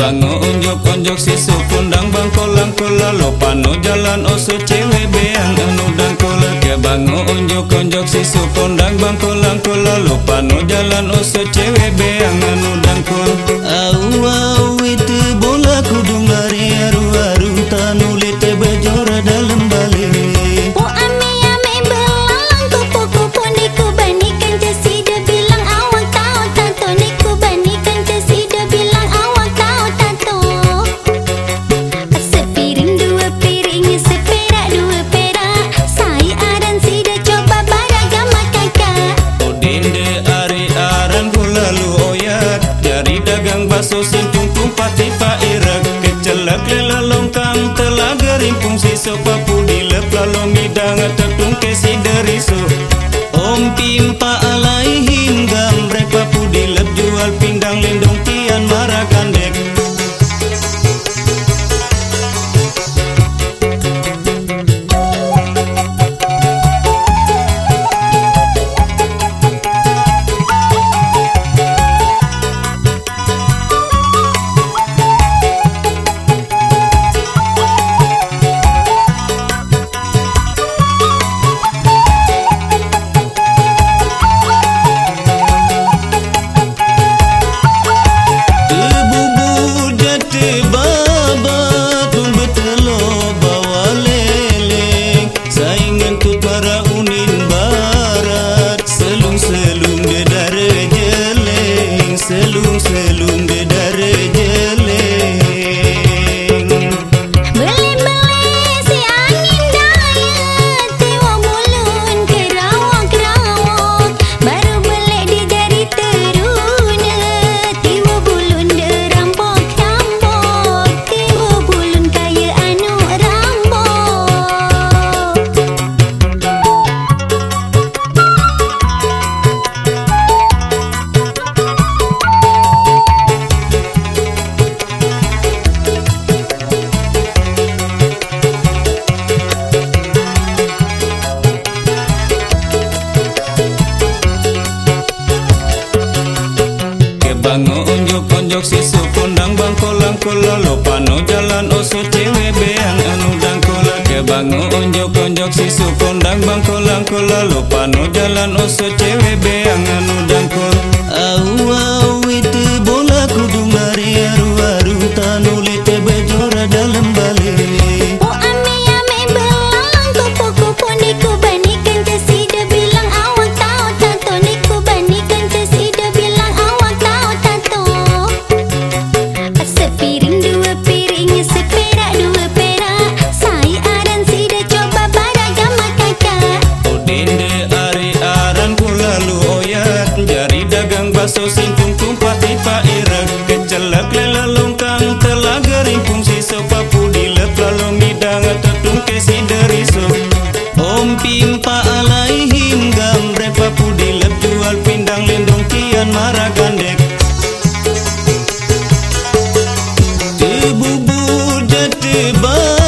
bango unjuk-unjuk si sukundang bangkolang kula lupa lopano jalan osu cewek beang anu dangkula ke bango unjuk-unjuk si sukundang bangkolang kula lupa lopano jalan osu cewek beang anu dangkul au au jok si su si bang kolang kula lupa no jalan osu cewek beang anu dangkula Ke bango onjok onjok si su kundang bang kolang kula lupa no jalan osu cewek beang anu dangkul Au au bang